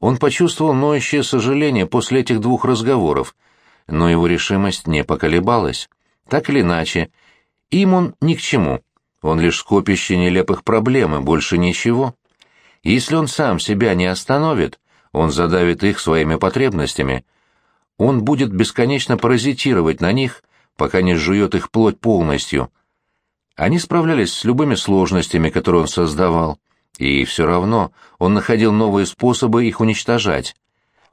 Он почувствовал ноющее сожаление после этих двух разговоров, но его решимость не поколебалась. Так или иначе, им он ни к чему. Он лишь скопище нелепых проблем и больше ничего. Если он сам себя не остановит, он задавит их своими потребностями. Он будет бесконечно паразитировать на них, пока не жует их плоть полностью. Они справлялись с любыми сложностями, которые он создавал, и все равно он находил новые способы их уничтожать.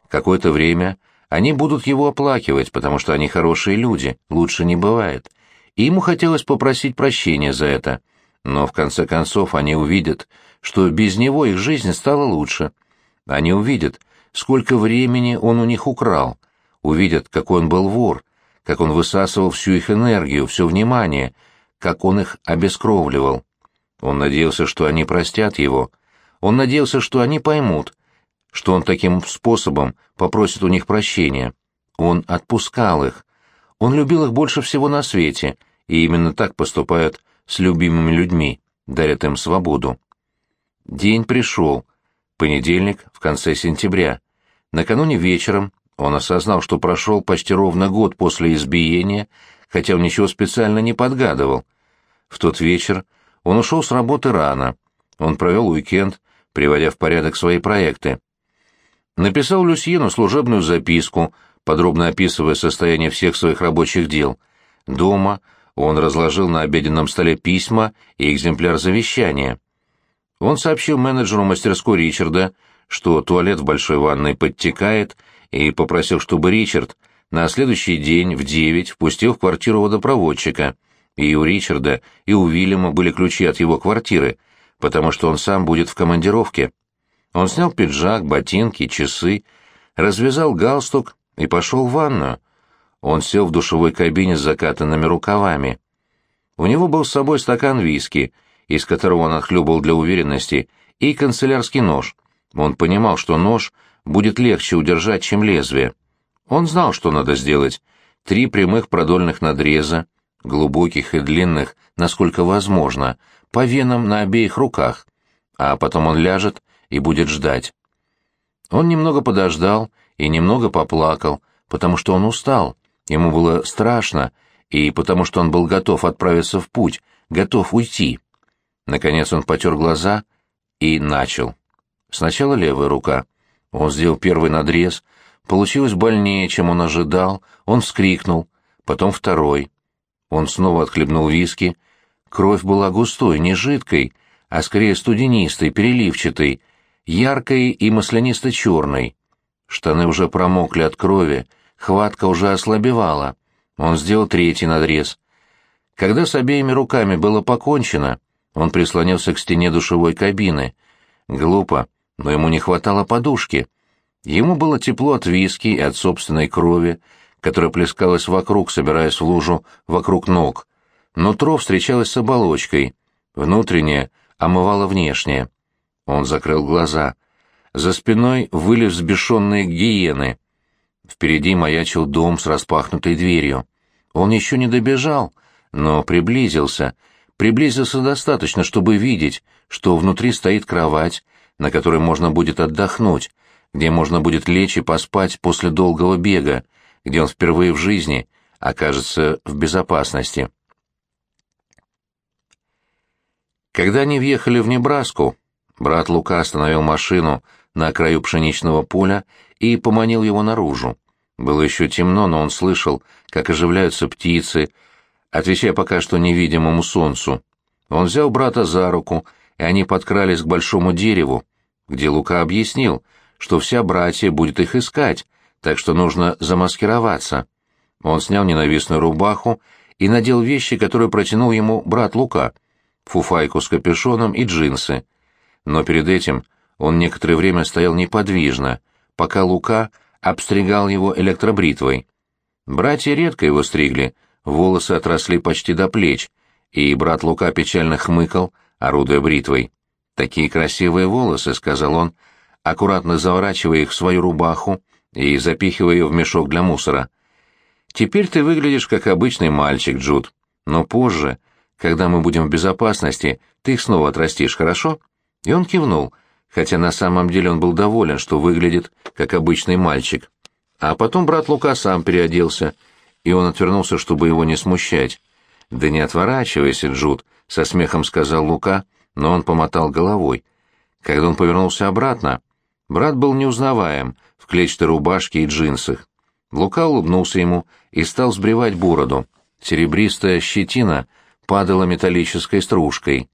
Какое-то время они будут его оплакивать, потому что они хорошие люди, лучше не бывает. И ему хотелось попросить прощения за это, но в конце концов они увидят, что без него их жизнь стала лучше. Они увидят, сколько времени он у них украл, увидят, какой он был вор, как он высасывал всю их энергию, все внимание, как он их обескровливал. Он надеялся, что они простят его. Он надеялся, что они поймут, что он таким способом попросит у них прощения. Он отпускал их. Он любил их больше всего на свете, и именно так поступают с любимыми людьми, дарят им свободу. День пришел. Понедельник, в конце сентября. Накануне вечером он осознал, что прошел почти ровно год после избиения, хотя он ничего специально не подгадывал. В тот вечер он ушел с работы рано. Он провел уикенд, приводя в порядок свои проекты. Написал Люсьену служебную записку, подробно описывая состояние всех своих рабочих дел. Дома он разложил на обеденном столе письма и экземпляр завещания. Он сообщил менеджеру мастерской Ричарда, что туалет в большой ванной подтекает, и попросил, чтобы Ричард на следующий день в девять впустил в квартиру водопроводчика. И у Ричарда, и у Уильяма были ключи от его квартиры, потому что он сам будет в командировке. Он снял пиджак, ботинки, часы, развязал галстук и пошел в ванную. Он сел в душевой кабине с закатанными рукавами. У него был с собой стакан виски, из которого он отхлебал для уверенности, и канцелярский нож. Он понимал, что нож будет легче удержать, чем лезвие. Он знал, что надо сделать. Три прямых продольных надреза, глубоких и длинных, насколько возможно, по венам на обеих руках, а потом он ляжет и будет ждать. Он немного подождал и немного поплакал, потому что он устал, ему было страшно, и потому что он был готов отправиться в путь, готов уйти. Наконец он потер глаза и начал. Сначала левая рука. Он сделал первый надрез. Получилось больнее, чем он ожидал. Он вскрикнул. Потом второй. Он снова отхлебнул виски. Кровь была густой, не жидкой, а скорее студенистой, переливчатой, яркой и маслянисто-черной. Штаны уже промокли от крови, хватка уже ослабевала. Он сделал третий надрез. Когда с обеими руками было покончено, он прислонился к стене душевой кабины. Глупо, но ему не хватало подушки. Ему было тепло от виски и от собственной крови, которая плескалась вокруг, собираясь в лужу вокруг ног. Нутро встречалось с оболочкой, внутреннее омывало внешнее. Он закрыл глаза. За спиной выли взбешенные гиены. Впереди маячил дом с распахнутой дверью. Он еще не добежал, но приблизился, приблизился достаточно, чтобы видеть, что внутри стоит кровать, на которой можно будет отдохнуть, где можно будет лечь и поспать после долгого бега, где он впервые в жизни окажется в безопасности. Когда они въехали в Небраску, брат Лука остановил машину на краю пшеничного поля и поманил его наружу. Было еще темно, но он слышал, как оживляются птицы, отвечая пока что невидимому солнцу. Он взял брата за руку, и они подкрались к большому дереву, где Лука объяснил, что вся братья будет их искать, так что нужно замаскироваться. Он снял ненавистную рубаху и надел вещи, которые протянул ему брат Лука, фуфайку с капюшоном и джинсы. Но перед этим он некоторое время стоял неподвижно, пока Лука обстригал его электробритвой. Братья редко его стригли, волосы отросли почти до плеч, и брат Лука печально хмыкал, орудуя бритвой. «Такие красивые волосы», — сказал он, аккуратно заворачивая их в свою рубаху и запихивая ее в мешок для мусора. «Теперь ты выглядишь как обычный мальчик, Джуд. Но позже, когда мы будем в безопасности, ты их снова отрастишь, хорошо?» И он кивнул, хотя на самом деле он был доволен, что выглядит как обычный мальчик. А потом брат Лука сам переоделся, и он отвернулся, чтобы его не смущать. «Да не отворачивайся, Джуд», — со смехом сказал Лука, но он помотал головой. Когда он повернулся обратно, брат был неузнаваем, в клетчатой рубашке и джинсах. Лука улыбнулся ему и стал сбривать бороду. Серебристая щетина падала металлической стружкой.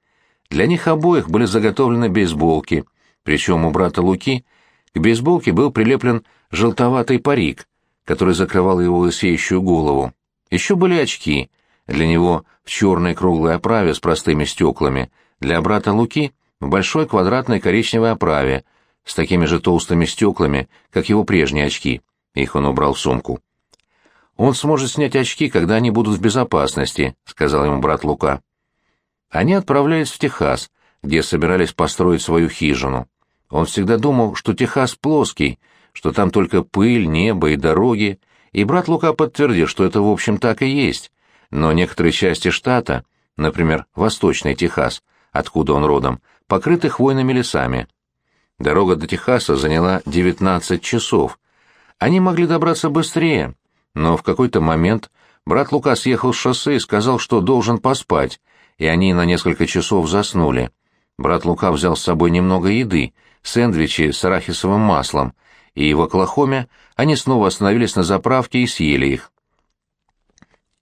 Для них обоих были заготовлены бейсболки, причем у брата Луки к бейсболке был прилеплен желтоватый парик, который закрывал его лысеющую голову. Еще были очки, для него в черной круглой оправе с простыми стеклами, для брата Луки в большой квадратной коричневой оправе с такими же толстыми стеклами, как его прежние очки. Их он убрал в сумку. «Он сможет снять очки, когда они будут в безопасности», — сказал ему брат Лука. Они отправлялись в Техас, где собирались построить свою хижину. Он всегда думал, что Техас плоский, что там только пыль, небо и дороги, и брат Лука подтвердил, что это в общем так и есть. Но некоторые части штата, например, Восточный Техас, откуда он родом, покрыты хвойными лесами. Дорога до Техаса заняла 19 часов. Они могли добраться быстрее, но в какой-то момент брат Лука съехал с шоссе и сказал, что должен поспать, и они на несколько часов заснули. Брат Лука взял с собой немного еды, сэндвичи с арахисовым маслом, и в Оклахоме они снова остановились на заправке и съели их.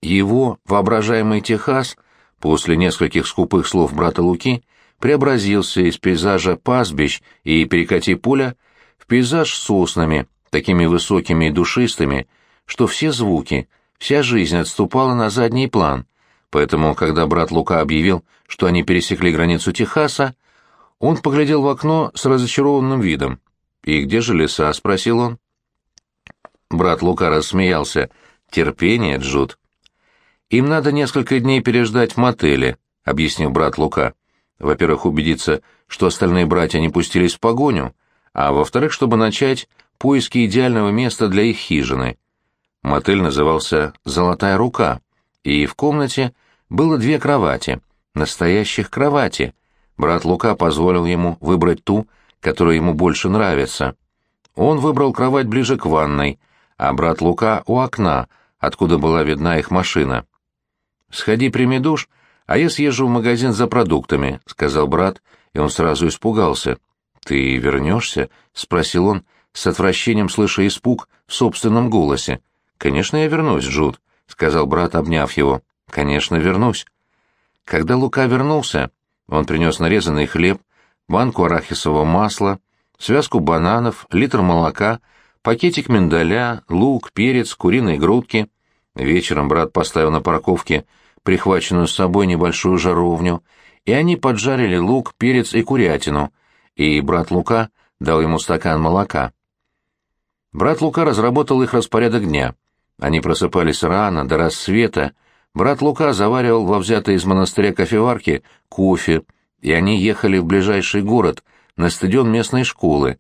Его воображаемый Техас, после нескольких скупых слов брата Луки, преобразился из пейзажа пастбищ и перекати поля в пейзаж с соснами, такими высокими и душистыми, что все звуки, вся жизнь отступала на задний план, поэтому, когда брат Лука объявил, что они пересекли границу Техаса, он поглядел в окно с разочарованным видом. «И где же леса?» — спросил он. Брат Лука рассмеялся. «Терпение, Джуд». «Им надо несколько дней переждать в мотеле», — объяснил брат Лука. «Во-первых, убедиться, что остальные братья не пустились в погоню, а во-вторых, чтобы начать поиски идеального места для их хижины. Мотель назывался «Золотая рука», и в комнате было две кровати, настоящих кровати. Брат Лука позволил ему выбрать ту, которая ему больше нравится. Он выбрал кровать ближе к ванной, а брат Лука у окна, откуда была видна их машина. «Сходи, прими душ, а я съезжу в магазин за продуктами», — сказал брат, и он сразу испугался. «Ты вернешься?» — спросил он, с отвращением слыша испуг в собственном голосе. «Конечно, я вернусь, Джуд», — сказал брат, обняв его. «Конечно, вернусь». Когда Лука вернулся, он принес нарезанный хлеб, банку арахисового масла, связку бананов, литр молока, пакетик миндаля, лук, перец, куриные грудки. Вечером брат поставил на парковке прихваченную с собой небольшую жаровню, и они поджарили лук, перец и курятину, и брат Лука дал ему стакан молока. Брат Лука разработал их распорядок дня — они просыпались рано, до рассвета. Брат Лука заваривал во взятой из монастыря кофеварке кофе, и они ехали в ближайший город, на стадион местной школы,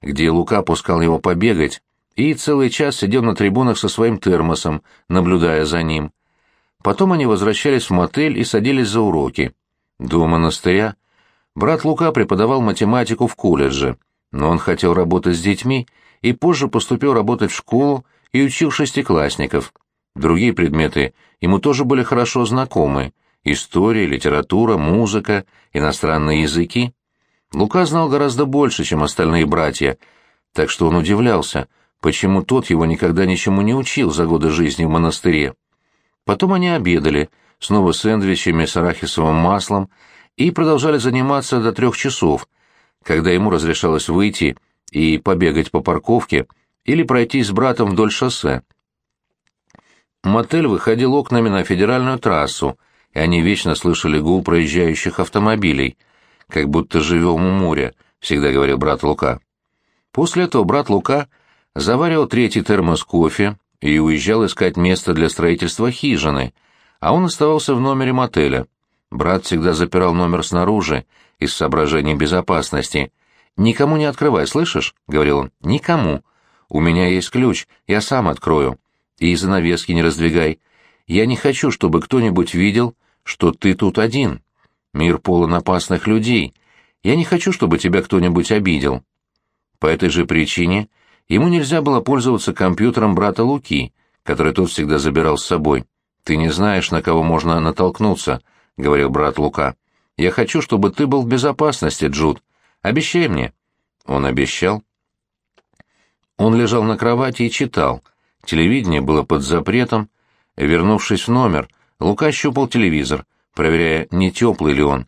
где Лука пускал его побегать, и целый час сидел на трибунах со своим термосом, наблюдая за ним. Потом они возвращались в мотель и садились за уроки. До монастыря брат Лука преподавал математику в колледже, но он хотел работать с детьми и позже поступил работать в школу, и учил шестиклассников. Другие предметы ему тоже были хорошо знакомы — история, литература, музыка, иностранные языки. Лука знал гораздо больше, чем остальные братья, так что он удивлялся, почему тот его никогда ничему не учил за годы жизни в монастыре. Потом они обедали, снова сэндвичами с арахисовым маслом, и продолжали заниматься до трех часов, когда ему разрешалось выйти и побегать по парковке, или пройти с братом вдоль шоссе. Мотель выходил окнами на федеральную трассу, и они вечно слышали гул проезжающих автомобилей, как будто живем у моря, всегда говорил брат Лука. После этого брат Лука заваривал третий термос кофе и уезжал искать место для строительства хижины, а он оставался в номере мотеля. Брат всегда запирал номер снаружи, из соображений безопасности. «Никому не открывай, слышишь?» — говорил он. «Никому. У меня есть ключ, я сам открою. И занавески не раздвигай. Я не хочу, чтобы кто-нибудь видел, что ты тут один. Мир полон опасных людей. Я не хочу, чтобы тебя кто-нибудь обидел». По этой же причине ему нельзя было пользоваться компьютером брата Луки, который тот всегда забирал с собой. «Ты не знаешь, на кого можно натолкнуться», — говорил брат Лука. «Я хочу, чтобы ты был в безопасности, Джуд. Обещай мне». Он обещал. Он лежал на кровати и читал. Телевидение было под запретом. Вернувшись в номер, Лука щупал телевизор, проверяя, не теплый ли он.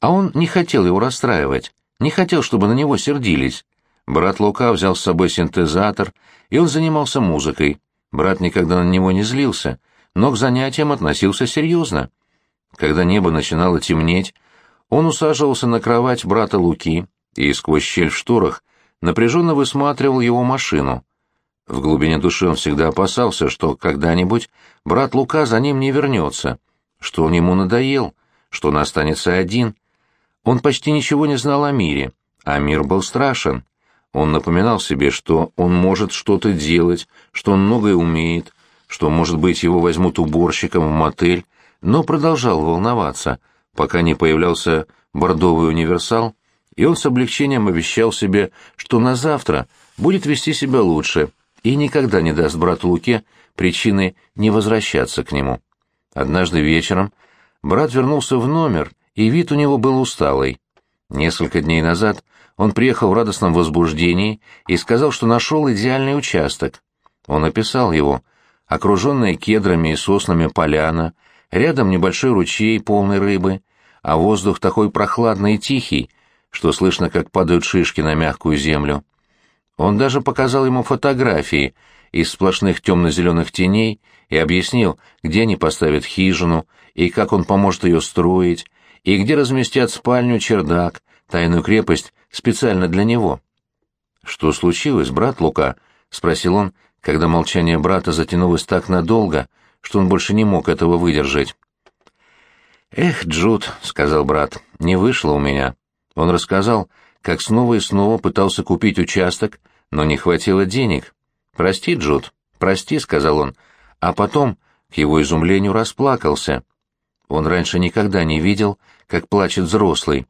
А он не хотел его расстраивать, не хотел, чтобы на него сердились. Брат Лука взял с собой синтезатор, и он занимался музыкой. Брат никогда на него не злился, но к занятиям относился серьезно. Когда небо начинало темнеть, он усаживался на кровать брата Луки и сквозь щель в шторах напряженно высматривал его машину. В глубине души он всегда опасался, что когда-нибудь брат Лука за ним не вернется, что он ему надоел, что он останется один. Он почти ничего не знал о мире, а мир был страшен. Он напоминал себе, что он может что-то делать, что он многое умеет, что, может быть, его возьмут уборщиком в мотель, но продолжал волноваться, пока не появлялся бордовый универсал, и он с облегчением обещал себе, что на завтра будет вести себя лучше и никогда не даст брату Луке причины не возвращаться к нему. Однажды вечером брат вернулся в номер, и вид у него был усталый. Несколько дней назад он приехал в радостном возбуждении и сказал, что нашел идеальный участок. Он описал его. Окруженная кедрами и соснами поляна, рядом небольшой ручей, полный рыбы, а воздух такой прохладный и тихий, что слышно, как падают шишки на мягкую землю. Он даже показал ему фотографии из сплошных темно-зеленых теней и объяснил, где они поставят хижину, и как он поможет ее строить, и где разместят спальню, чердак, тайную крепость специально для него. «Что случилось, брат Лука?» — спросил он, когда молчание брата затянулось так надолго, что он больше не мог этого выдержать. «Эх, Джуд», — сказал брат, — «не вышло у меня». Он рассказал, как снова и снова пытался купить участок, но не хватило денег. «Прости, Джуд, прости», — сказал он, а потом, к его изумлению, расплакался. Он раньше никогда не видел, как плачет взрослый.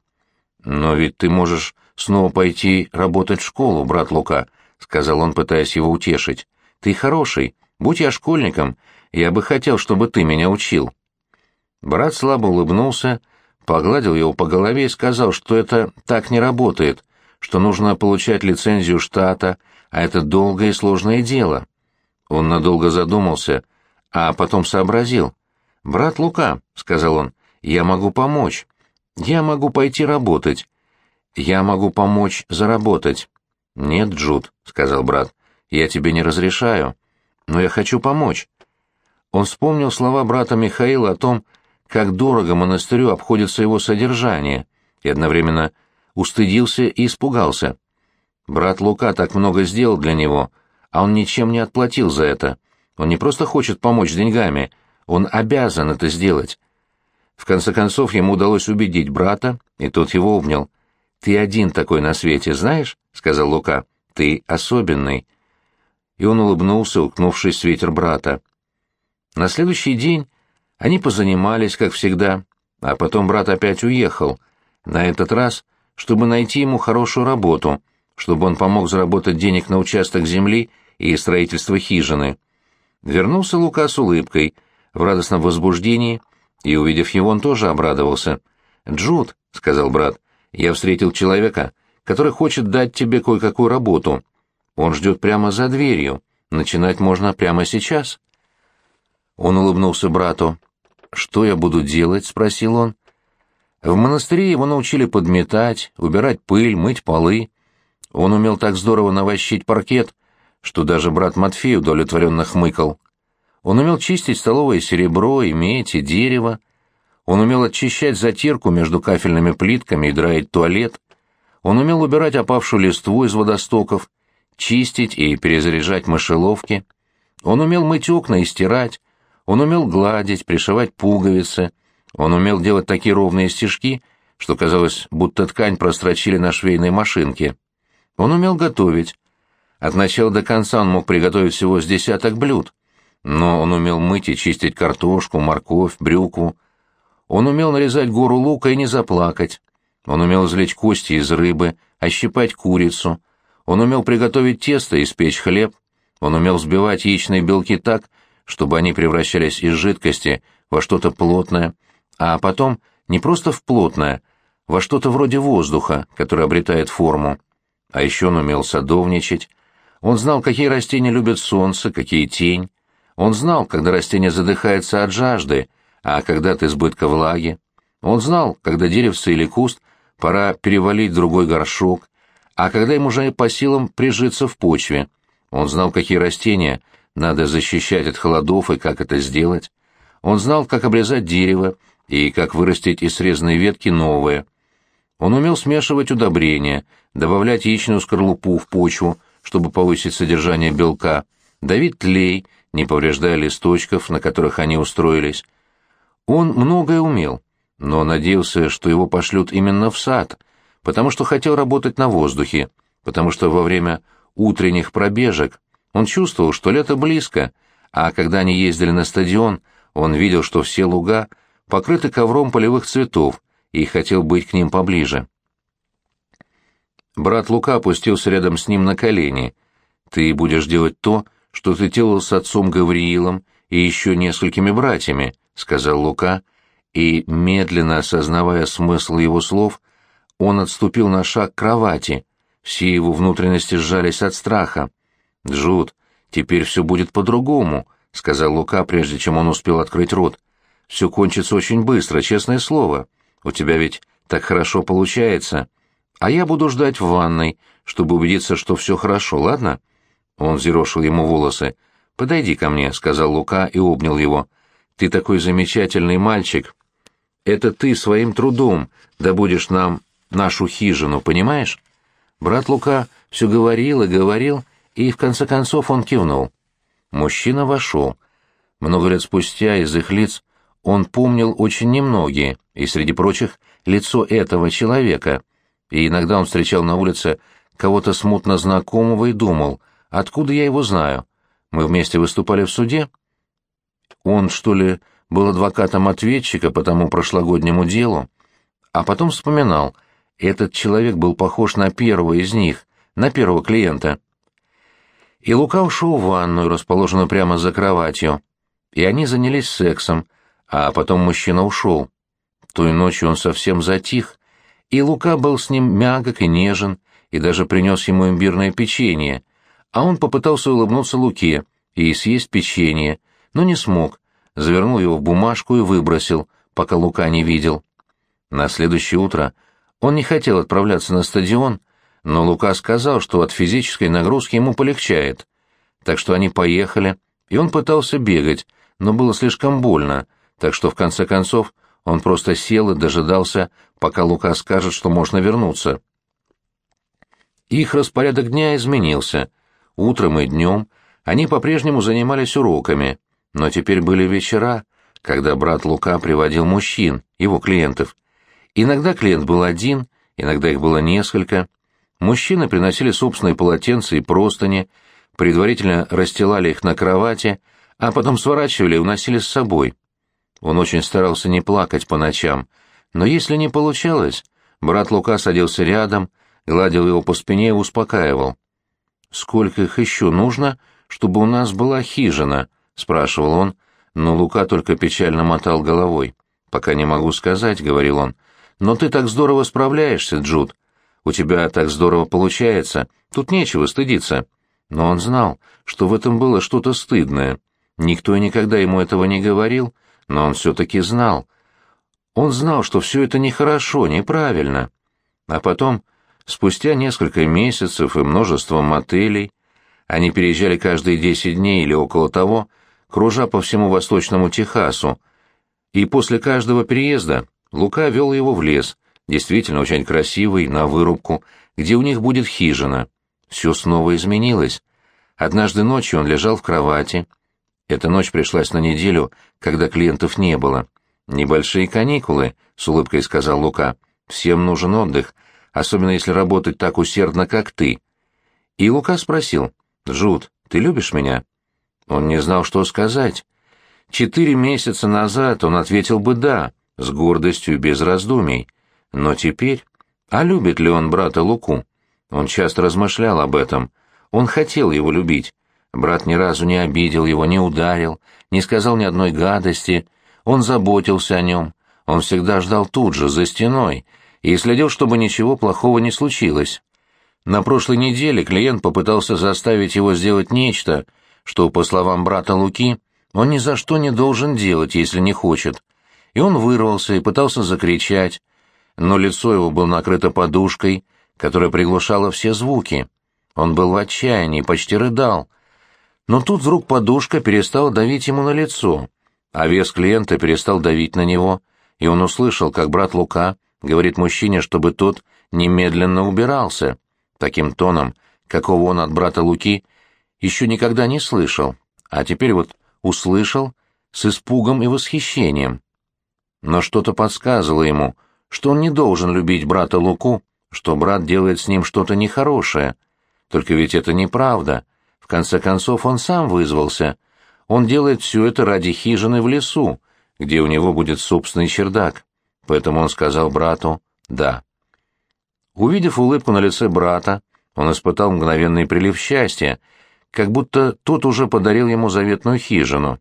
«Но ведь ты можешь снова пойти работать в школу, брат Лука», — сказал он, пытаясь его утешить. «Ты хороший. Будь я школьником, я бы хотел, чтобы ты меня учил». Брат слабо улыбнулся, погладил его по голове и сказал, что это так не работает, что нужно получать лицензию штата, а это долгое и сложное дело. Он надолго задумался, а потом сообразил. «Брат Лука», — сказал он, — «я могу помочь. Я могу пойти работать. Я могу помочь заработать». «Нет, Джуд», — сказал брат, — «я тебе не разрешаю. Но я хочу помочь». Он вспомнил слова брата Михаила о том, как дорого монастырю обходится его содержание, и одновременно устыдился и испугался. Брат Лука так много сделал для него, а он ничем не отплатил за это. Он не просто хочет помочь деньгами, он обязан это сделать. В конце концов, ему удалось убедить брата, и тот его обнял. «Ты один такой на свете, знаешь?» — сказал Лука. «Ты особенный». И он улыбнулся, уткнувшись в свитер брата. На следующий день они позанимались, как всегда, а потом брат опять уехал, на этот раз, чтобы найти ему хорошую работу, чтобы он помог заработать денег на участок земли и строительство хижины. Вернулся Лука с улыбкой, в радостном возбуждении, и, увидев его, он тоже обрадовался. «Джуд», — сказал брат, — «я встретил человека, который хочет дать тебе кое-какую работу. Он ждет прямо за дверью. Начинать можно прямо сейчас». Он улыбнулся брату. «Что я буду делать?» — спросил он. В монастыре его научили подметать, убирать пыль, мыть полы. Он умел так здорово навощить паркет, что даже брат Матфей удовлетворенно хмыкал. Он умел чистить столовое серебро, и медь, и дерево. Он умел очищать затирку между кафельными плитками и драить туалет. Он умел убирать опавшую листву из водостоков, чистить и перезаряжать мышеловки. Он умел мыть окна и стирать. Он умел гладить, пришивать пуговицы. Он умел делать такие ровные стежки, что казалось, будто ткань прострочили на швейной машинке. Он умел готовить. От начала до конца он мог приготовить всего с десяток блюд но он умел мыть и чистить картошку, морковь, брюкву. Он умел нарезать гору лука и не заплакать. Он умел извлечь кости из рыбы, ощипать курицу. Он умел приготовить тесто и испечь хлеб. Он умел взбивать яичные белки так, чтобы они превращались из жидкости во что-то плотное, а потом не просто в плотное, во что-то вроде воздуха, который обретает форму. А еще он умел садовничать. Он знал, какие растения любят солнце, какие тень. Он знал, когда растение задыхается от жажды, а когда от избытка влаги. Он знал, когда деревце или куст пора перевалить другой горшок, а когда им уже по силам прижиться в почве. Он знал, какие растения надо защищать от холодов и как это сделать. Он знал, как обрезать дерево и как вырастить из срезанной ветки новое. Он умел смешивать удобрения, добавлять яичную скорлупу в почву, чтобы повысить содержание белка, давить тлей, не повреждая листочков, на которых они устроились. Он многое умел, но надеялся, что его пошлют именно в сад, потому что хотел работать на воздухе, потому что во время утренних пробежек он чувствовал, что лето близко, а когда они ездили на стадион, он видел, что все луга покрыты ковром полевых цветов, и хотел быть к ним поближе. Брат Лука опустился рядом с ним на колени. «Ты будешь делать то, что ты делал с отцом Гавриилом и еще несколькими братьями», — сказал Лука, и, медленно осознавая смысл его слов, он отступил на шаг к кровати. Все его внутренности сжались от страха. «Джуд, теперь все будет по-другому», — сказал Лука, прежде чем он успел открыть рот. «Все кончится очень быстро, честное слово. У тебя ведь так хорошо получается. А я буду ждать в ванной, чтобы убедиться, что все хорошо, ладно?» Он взъерошил ему волосы. «Подойди ко мне», — сказал Лука и обнял его. «Ты такой замечательный мальчик. Это ты своим трудом добудешь нам нашу хижину, понимаешь?» Брат Лука все говорил и говорил, и в конце концов он кивнул. Мужчина вошел. Много лет спустя из их лиц он помнил очень немногие, и среди прочих лицо этого человека, и иногда он встречал на улице кого-то смутно знакомого и думал, откуда я его знаю. Мы вместе выступали в суде? Он, что ли, был адвокатом ответчика по тому прошлогоднему делу? А потом вспоминал, этот человек был похож на первого из них, на первого клиента. И Лука ушел в ванную, расположенную прямо за кроватью, и они занялись сексом, а потом мужчина ушел. Той ночью он совсем затих, и Лука был с ним мягок и нежен, и даже принес ему имбирное печенье, а он попытался улыбнуться Луке и съесть печенье, но не смог, завернул его в бумажку и выбросил, пока Лука не видел. На следующее утро он не хотел отправляться на стадион, но Лука сказал, что от физической нагрузки ему полегчает. Так что они поехали, и он пытался бегать, но было слишком больно, так что в конце концов он просто сел и дожидался, пока Лука скажет, что можно вернуться. Их распорядок дня изменился. Утром и днем они по-прежнему занимались уроками, но теперь были вечера, когда брат Лука приводил мужчин, его клиентов. Иногда клиент был один, иногда их было несколько — Мужчины приносили собственные полотенца и простыни, предварительно расстилали их на кровати, а потом сворачивали и уносили с собой. Он очень старался не плакать по ночам, но если не получалось, брат Лука садился рядом, гладил его по спине и успокаивал. «Сколько их еще нужно, чтобы у нас была хижина?» — спрашивал он, но Лука только печально мотал головой. «Пока не могу сказать», — говорил он. «Но ты так здорово справляешься, Джуд. У тебя так здорово получается, тут нечего стыдиться. Но он знал, что в этом было что-то стыдное. Никто никогда ему этого не говорил, но он все-таки знал. Он знал, что все это нехорошо, неправильно. А потом, спустя несколько месяцев и множество мотелей, они переезжали каждые десять дней или около того, кружа по всему восточному Техасу, и после каждого переезда Лука вел его в лес, действительно очень красивый, на вырубку, где у них будет хижина. Все снова изменилось. Однажды ночью он лежал в кровати. Эта ночь пришлась на неделю, когда клиентов не было. «Небольшие каникулы», — с улыбкой сказал Лука. «Всем нужен отдых, особенно если работать так усердно, как ты». И Лука спросил, «Джуд, ты любишь меня?» Он не знал, что сказать. Четыре месяца назад он ответил бы «да», с гордостью без раздумий. Но теперь А любит ли он брата Луку? Он часто размышлял об этом. Он хотел его любить. Брат ни разу не обидел его, не ударил, не сказал ни одной гадости. Он заботился о нем. Он всегда ждал тут же, за стеной, и следил, чтобы ничего плохого не случилось. На прошлой неделе клиент попытался заставить его сделать нечто, что, по словам брата Луки, он ни за что не должен делать, если не хочет. И он вырвался и пытался закричать, но лицо его было накрыто подушкой, которая приглушала все звуки. Он был в отчаянии, почти рыдал. Но тут вдруг подушка перестала давить ему на лицо, а вес клиента перестал давить на него, и он услышал, как брат Лука говорит мужчине, чтобы тот немедленно убирался, таким тоном, какого он от брата Луки еще никогда не слышал, а теперь вот услышал с испугом и восхищением. Но что-то подсказывало ему, что он не должен любить брата Луку, что брат делает с ним что-то нехорошее. Только ведь это неправда. В конце концов, он сам вызвался. Он делает все это ради хижины в лесу, где у него будет собственный чердак. Поэтому он сказал брату «да». Увидев улыбку на лице брата, он испытал мгновенный прилив счастья, как будто тот уже подарил ему заветную хижину.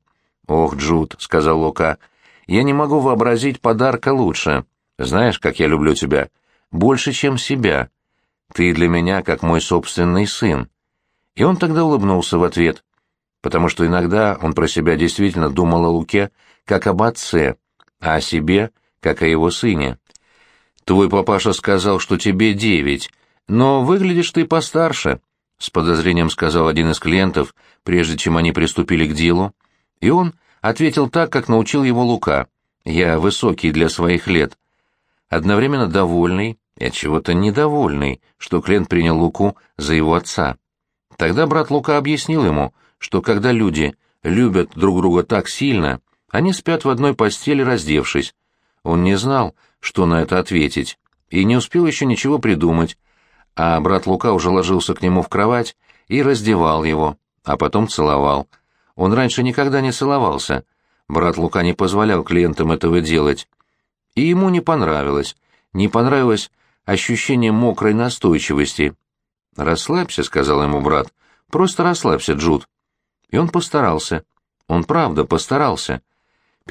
«Ох, Джуд», — сказал Лука, — «я не могу вообразить подарка лучше. Знаешь, как я люблю тебя? Больше, чем себя. Ты для меня как мой собственный сын». И он тогда улыбнулся в ответ, потому что иногда он про себя действительно думал о Луке как об отце, а о себе как о его сыне. «Твой папаша сказал, что тебе девять, но выглядишь ты постарше», — с подозрением сказал один из клиентов, прежде чем они приступили к делу, и он ответил так, как научил его Лука. «Я высокий для своих лет». Одновременно довольный и от чего-то недовольный, что клиент принял Луку за его отца. Тогда брат Лука объяснил ему, что когда люди любят друг друга так сильно, они спят в одной постели, раздевшись. Он не знал, что на это ответить, и не успел еще ничего придумать, а брат Лука уже ложился к нему в кровать и раздевал его, а потом целовал. Он раньше никогда не целовался. Брат Лука не позволял клиентам этого делать. И ему не понравилось. Не понравилось ощущение мокрой настойчивости. «Расслабься», — сказал ему брат. «Просто расслабься, Джуд». И он постарался. Он правда постарался.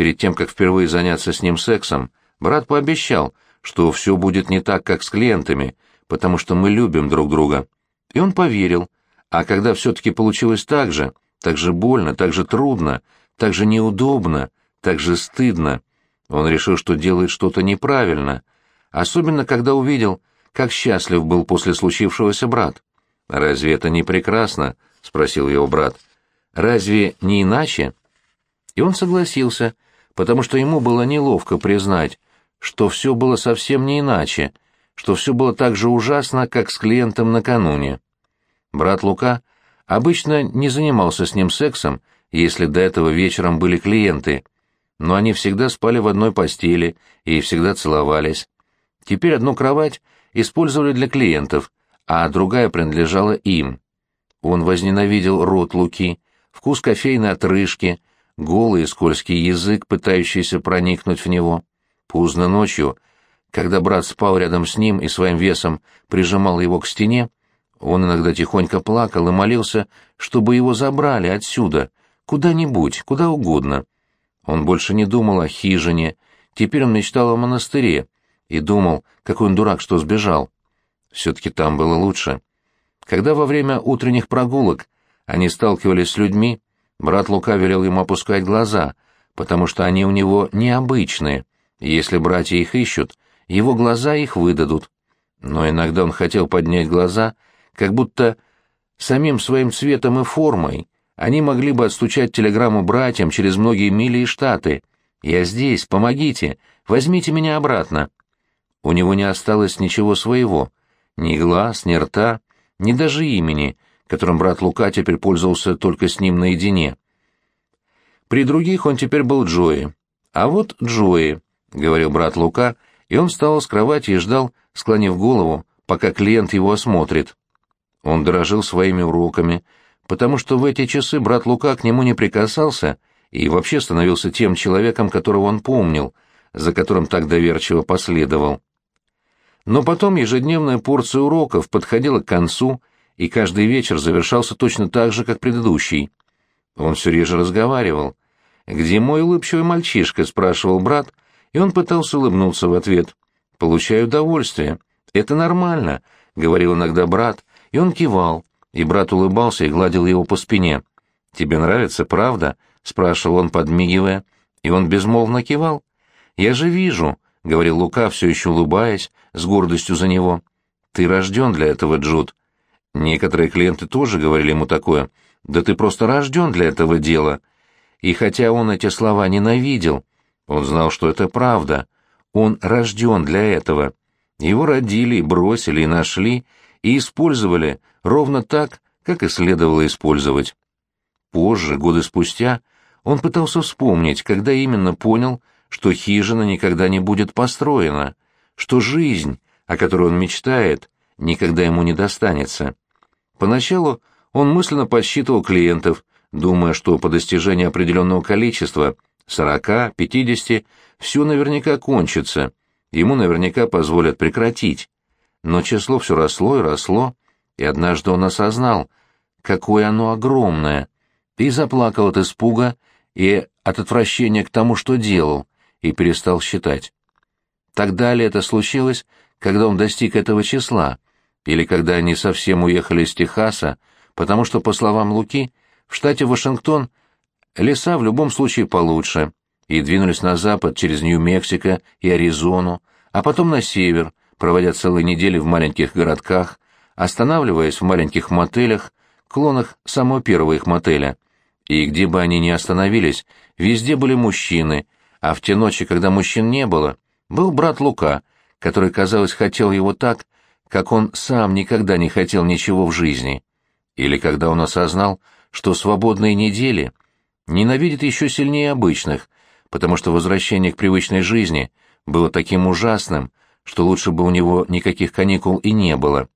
Перед тем, как впервые заняться с ним сексом, брат пообещал, что все будет не так, как с клиентами, потому что мы любим друг друга. И он поверил. А когда все-таки получилось так же, так же больно, так же трудно, так же неудобно, так же стыдно, он решил, что делает что-то неправильно, особенно когда увидел, как счастлив был после случившегося брат. «Разве это не прекрасно?» — спросил его брат. «Разве не иначе?» И он согласился, потому что ему было неловко признать, что все было совсем не иначе, что все было так же ужасно, как с клиентом накануне. Брат Лука обычно не занимался с ним сексом, если до этого вечером были клиенты, но они всегда спали в одной постели и всегда целовались. Теперь одну кровать использовали для клиентов, а другая принадлежала им. Он возненавидел рот Луки, вкус кофейной отрыжки, голый скользкий язык, пытающийся проникнуть в него. Поздно ночью, когда брат спал рядом с ним и своим весом прижимал его к стене, он иногда тихонько плакал и молился, чтобы его забрали отсюда, куда-нибудь, куда угодно. Он больше не думал о хижине, теперь он мечтал о монастыре и думал, какой он дурак, что сбежал. Все-таки там было лучше. Когда во время утренних прогулок они сталкивались с людьми, Брат Лука велел ему опускать глаза, потому что они у него необычные, и если братья их ищут, его глаза их выдадут. Но иногда он хотел поднять глаза, как будто самим своим цветом и формой они могли бы отстучать телеграмму братьям через многие мили и штаты. «Я здесь, помогите, возьмите меня обратно». У него не осталось ничего своего, ни глаз, ни рта, ни даже имени — которым брат Лука теперь пользовался только с ним наедине. При других он теперь был Джои. «А вот Джои», — говорил брат Лука, и он встал с кровати и ждал, склонив голову, пока клиент его осмотрит. Он дорожил своими уроками, потому что в эти часы брат Лука к нему не прикасался и вообще становился тем человеком, которого он помнил, за которым так доверчиво последовал. Но потом ежедневная порция уроков подходила к концу, и каждый вечер завершался точно так же, как предыдущий. Он все реже разговаривал. «Где мой улыбчивый мальчишка?» — спрашивал брат, и он пытался улыбнуться в ответ. «Получаю удовольствие. Это нормально», — говорил иногда брат, и он кивал, и брат улыбался и гладил его по спине. «Тебе нравится, правда?» — спрашивал он, подмигивая, и он безмолвно кивал. «Я же вижу», — говорил Лука, все еще улыбаясь, с гордостью за него. «Ты рожден для этого, Джуд». Некоторые клиенты тоже говорили ему такое. «Да ты просто рожден для этого дела». И хотя он эти слова ненавидел, он знал, что это правда. Он рожден для этого. Его родили, бросили нашли, и использовали ровно так, как и следовало использовать. Позже, годы спустя, он пытался вспомнить, когда именно понял, что хижина никогда не будет построена, что жизнь, о которой он мечтает, никогда ему не достанется. Поначалу он мысленно подсчитывал клиентов, думая, что по достижении определенного количества, 40, 50, все наверняка кончится, ему наверняка позволят прекратить. Но число все росло и росло, и однажды он осознал, какое оно огромное, и заплакал от испуга и от отвращения к тому, что делал, и перестал считать. Так далее это случилось, когда он достиг этого числа, или когда они совсем уехали из Техаса, потому что, по словам Луки, в штате Вашингтон леса в любом случае получше, и двинулись на запад через Нью-Мексико и Аризону, а потом на север, проводя целые недели в маленьких городках, останавливаясь в маленьких мотелях, клонах самого первого их мотеля. И где бы они ни остановились, везде были мужчины, а в те ночи, когда мужчин не было, был брат Лука, который, казалось, хотел его так, как он сам никогда не хотел ничего в жизни. Или когда он осознал, что свободные недели ненавидит еще сильнее обычных, потому что возвращение к привычной жизни было таким ужасным, что лучше бы у него никаких каникул и не было.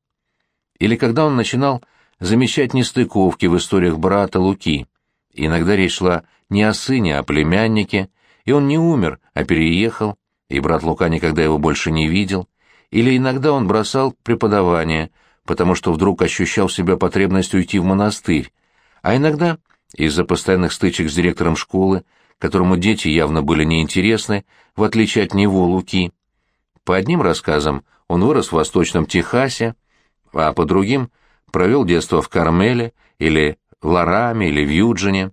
Или когда он начинал замечать нестыковки в историях брата Луки. Иногда речь шла не о сыне, а о племяннике, и он не умер, а переехал, и брат Лука никогда его больше не видел. Или иногда он бросал преподавание, потому что вдруг ощущал себя потребность уйти в монастырь, а иногда из-за постоянных стычек с директором школы, которому дети явно были неинтересны, в отличие от него Луки. По одним рассказам он вырос в Восточном Техасе, а по другим провел детство в Кармеле или в Лараме или в Юджине.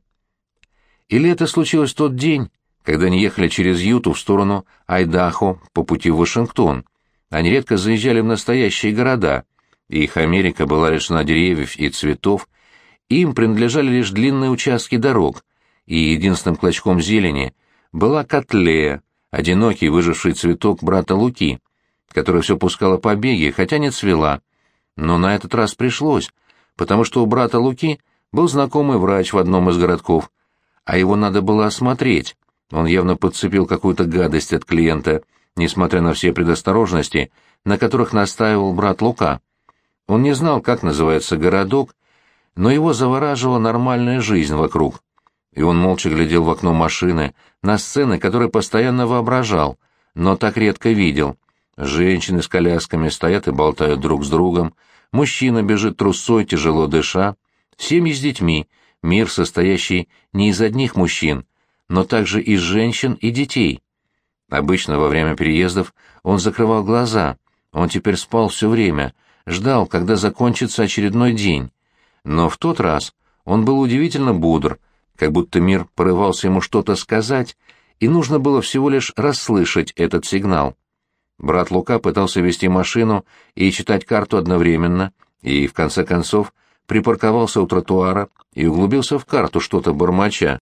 Или это случилось в тот день, когда они ехали через Юту в сторону Айдахо по пути в Вашингтон. Они редко заезжали в настоящие города, и их Америка была лишена деревьев и цветов, им принадлежали лишь длинные участки дорог, и единственным клочком зелени была котлея, одинокий выживший цветок брата Луки, который все пускала побеги, хотя не цвела. Но на этот раз пришлось, потому что у брата Луки был знакомый врач в одном из городков, а его надо было осмотреть. Он явно подцепил какую-то гадость от клиента, несмотря на все предосторожности, на которых настаивал брат Лука. Он не знал, как называется городок, но его завораживала нормальная жизнь вокруг. И он молча глядел в окно машины, на сцены, которые постоянно воображал, но так редко видел. Женщины с колясками стоят и болтают друг с другом, мужчина бежит трусой, тяжело дыша, семьи с детьми, мир, состоящий не из одних мужчин, но также из женщин и детей. Обычно во время переездов он закрывал глаза, он теперь спал все время, ждал, когда закончится очередной день, но в тот раз он был удивительно бодр, как будто мир порывался ему что-то сказать, и нужно было всего лишь расслышать этот сигнал. Брат Лука пытался вести машину и читать карту одновременно, и, в конце концов, припарковался у тротуара и углубился в карту что-то бормоча.